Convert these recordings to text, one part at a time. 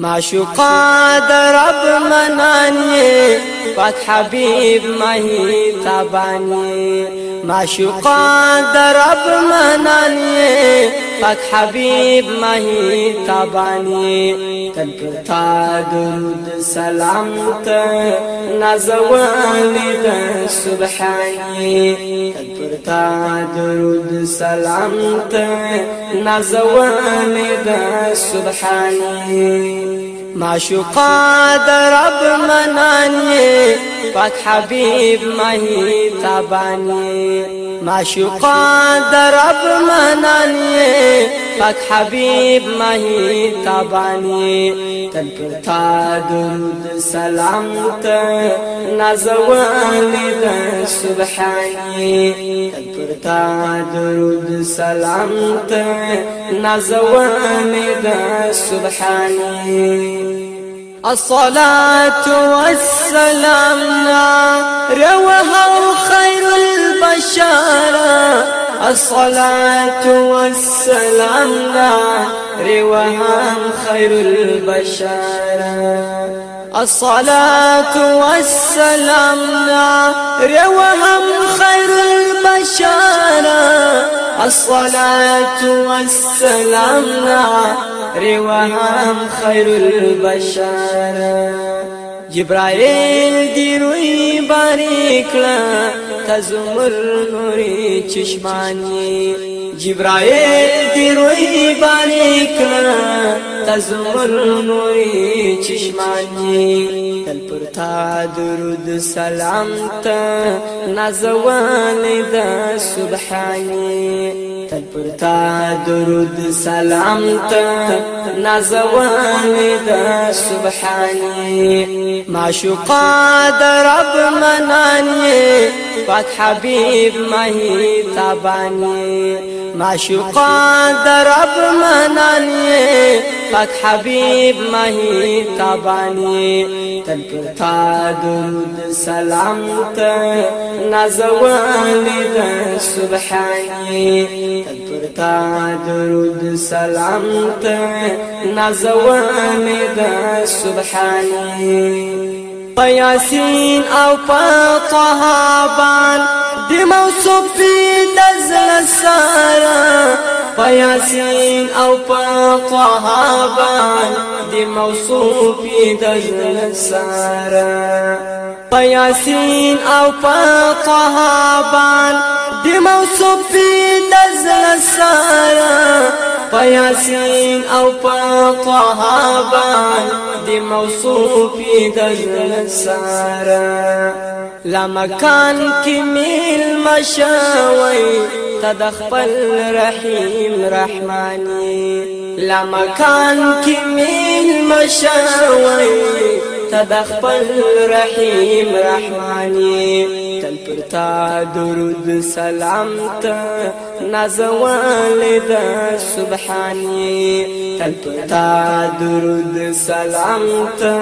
معشوقا در رب منانی پاک حبیب مهی تابانی معشوقا در رب منانی پاک حبیب مهی تابانی تل تا درود سلام ته نازوانی د سبحانی تا درود سلام ته نازوانی د سبحانی معشوقا در رب منانی پاک حبیب مهی تابانی معشوقا در رب منانی پاک حبیب مهی تابانی تل تا درود سلام ته نازوانی د سبحانی۔ تل تا درود سلام ته نازوانی د سبحانی۔ الصلاة والسلام روها خير البشر. الصلاة والسلام روها خير البشر. الصلاة والسلام روهم خير البشر. الصلاة والسلام روهم خير البشر. جبرائيل دی روی باریک تزمر نوری چشمانی جبرائيل دی روی باریک تزمر نوری چشمانی تل پر تا درود سلام تا نازوان د سبحانی. تل پر تا درود سلام تا نازوان د سبحانی. معشوقا در رب منانی پاک حبیب مهی تابانی. معشوقا در رب منانی پاک حبیب مهی تابانی تل پر تا درود سلام ته نازوانی د سبحانی تل پر تا درود سلام ته نازوانی د سبحانی. پیاسین أو پطهابان دی موصوف دزل سارا پیاسین أو پطهابان دی موصوف دزل سارا پیاسین أو پطهابان دی موصوف دزل سارا پیاسین أو پطهابان دی موصوف دزل سارا لمکان کی میل تدخل رحیم رحمانی لمکان کی میل مشاوی تدخل رحیم رحمانی. تل پر درود سلام تا نازوال د سبحانی. تل پر تا درود سلام تا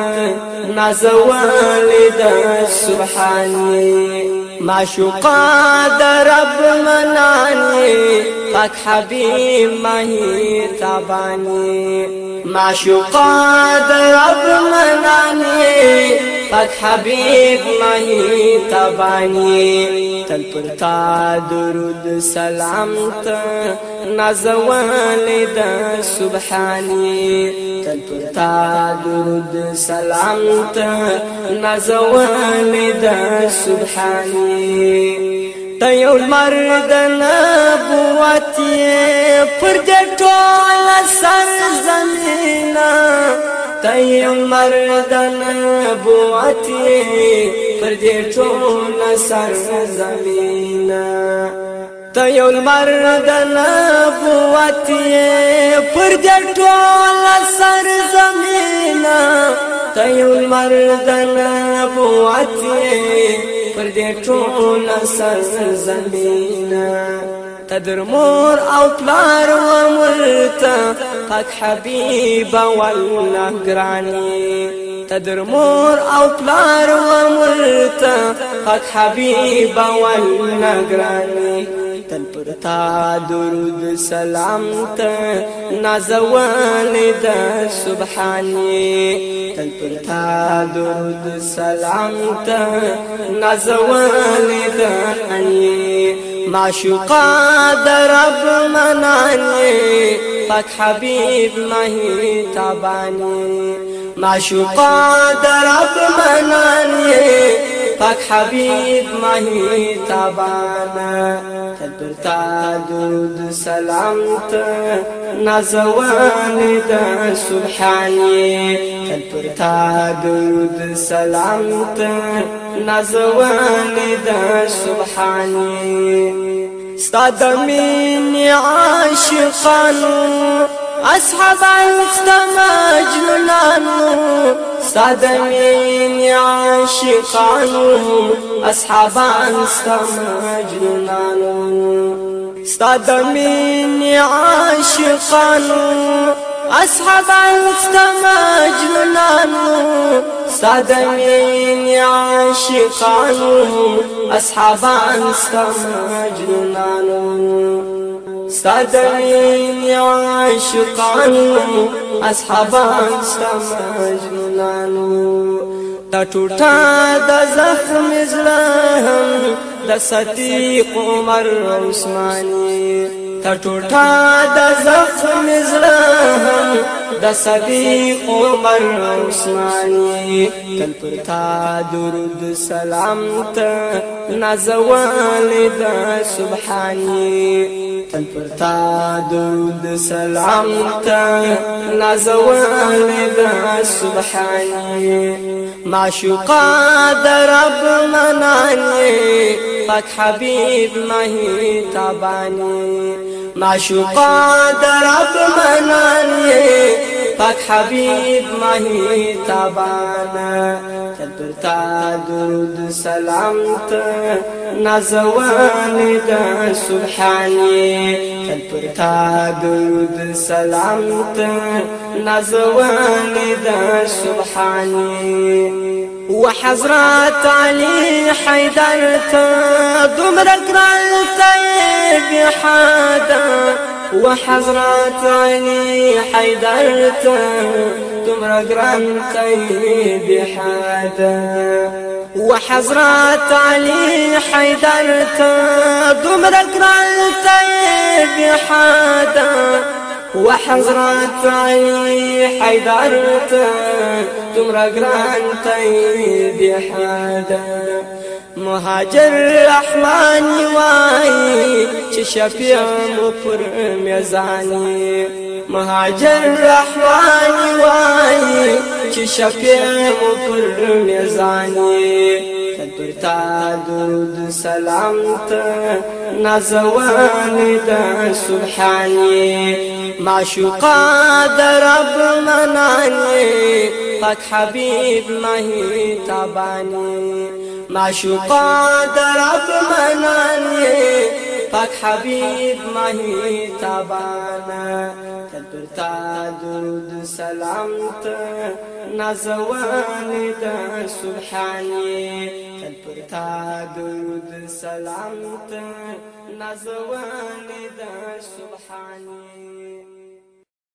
نازوال د سبحانی. معشوقا در رب منانی پاک حبیب مهی تابانی. معشوقا در رب منانی پاک حبیب مهی تابانی تل پر تا درود سلام تا نازوال د سبحانی تل پر تا درود سلام تا نازوال د سبحانی تیو مرد نبوتی پر جٹول سر زمینا تیو مرد نبوتی پر جٹول سر زمینا تیو مرد نبوتی پر جٹول سر زمینا تیو مرد نبوتی پر دې ټول سر زمینا تدر مور أو پلار و مرتا پاک حبیب والله گرانی تدر مور أو پلار و مرتا پاک حبیب والله گرانی تل پر تا درود سلام ته نازوان د سبحانی تل پر تا درود سلام ته نازوان د انی معشوقا در رب منانی پاک حبیب مہی تابانی معشوقا در رب منانی پاک حبیب مہی تابانا. تدرتا درود سلام تا نازوان دا سبحانی تدرتا درود سلام تا نازوان دا سبحانی ستاد من عاشقانو أصحاب مجنونانو صادمين عاشقانو أصحاب مجنونانو صادمين عاشقانو أصحاب مجنونانو صادمين عاشقانو أصحاب مجنونانو ستادمين عاشقانو اصحابان ستمجنونانو دا ټوټه د زخم زړه د صدیق عمر عثماني. تا ټوټه زخم زړه د صدیق عمر عثماني. تل پر تا درود سلام ته نازوال سبحاني. تا درود سلام تا نازوال دا سبحانی معشوقا در رب منانی پاک حبیب مہی تابانی معشوقا در رب منانی پاک حبیب مہی تابانا. تدرتا درود سلام تا نازوان دا سبحانی تدرتا درود سلام تا نازوان دا سبحانی وحضرات علي حيدرت دمرك رالت بحادا. وحضرات عيني حيدرت تمر قران طيب حدا وحضرات علي حيدرت تمر قران طيب حدا وحضرات علي حيدرت تمر قران طيب حدا مهاجر رحمان وای چې شفیع مو پر میزانی مهاجر رحمان وای چې شفیع مو پر میزانی تا درود سلام ته نازوان د سبحانی معشوقا در رب منانی پاک حبیب مہی تابانی. معشوقا در رب منانی پاک حبیب مہی تابانا تدر تا درود سلام تا نازوان دا سبحانی تدر تا درود سلام تا نازوان دا سبحانی